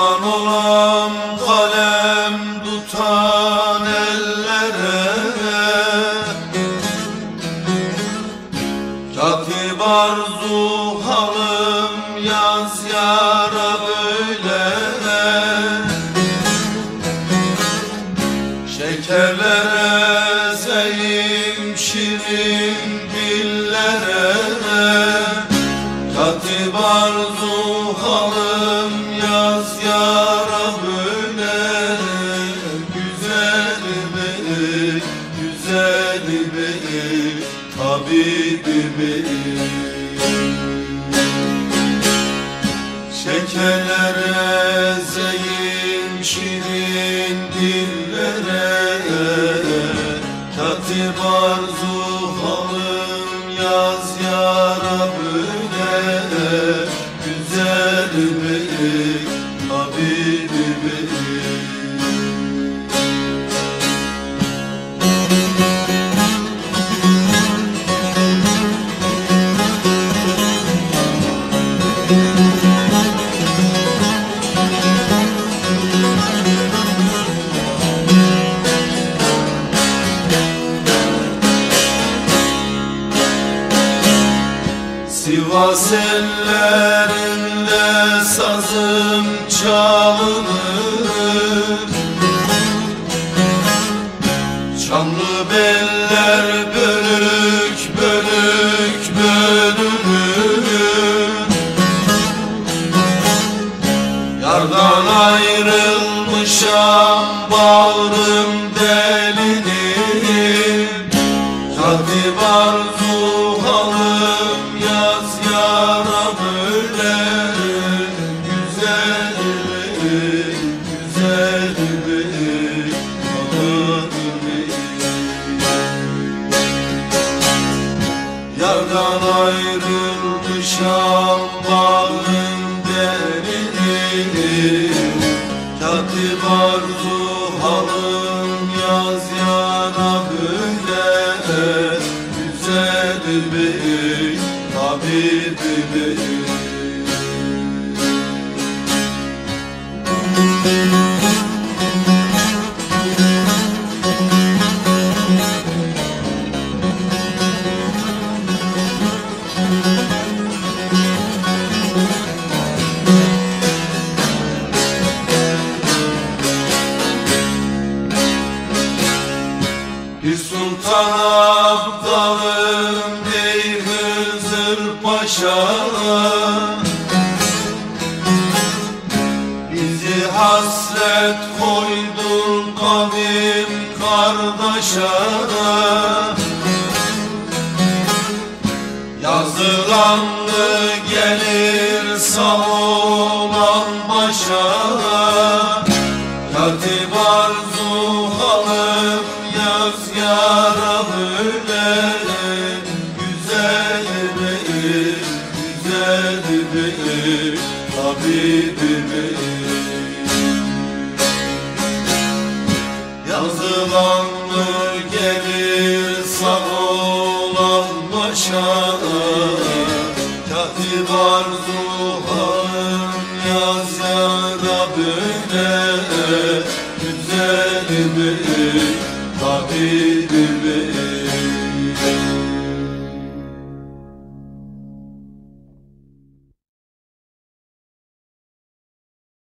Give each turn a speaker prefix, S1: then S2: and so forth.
S1: olam kalem tutan ellere. Katip arzu halım yaz yara böyle. Şekerlere zeyim şirin dillere tabibi bey Şekerlere zeyim şirin dillere Katip arzu yaz yara böyle Güzel bey, Sivas ellerinde sazım çalınır. Çamlı beller bölük bölük bölünür. Yardan ayrılmışam bağrım delinir. Katip arzu Yardan ayrılmışam bağrım derini Katip arzu halım yaz yana Güzel bey, tabip bey Bir sultan abdalım dey Hızır Paşa Bizi hasret koydun kavim kardeşa Yazılanlı gelir sağ olan başa Katip arzu güzel bey, tabibi bey Yazılanlı gelir sağ olan başa Katip arzu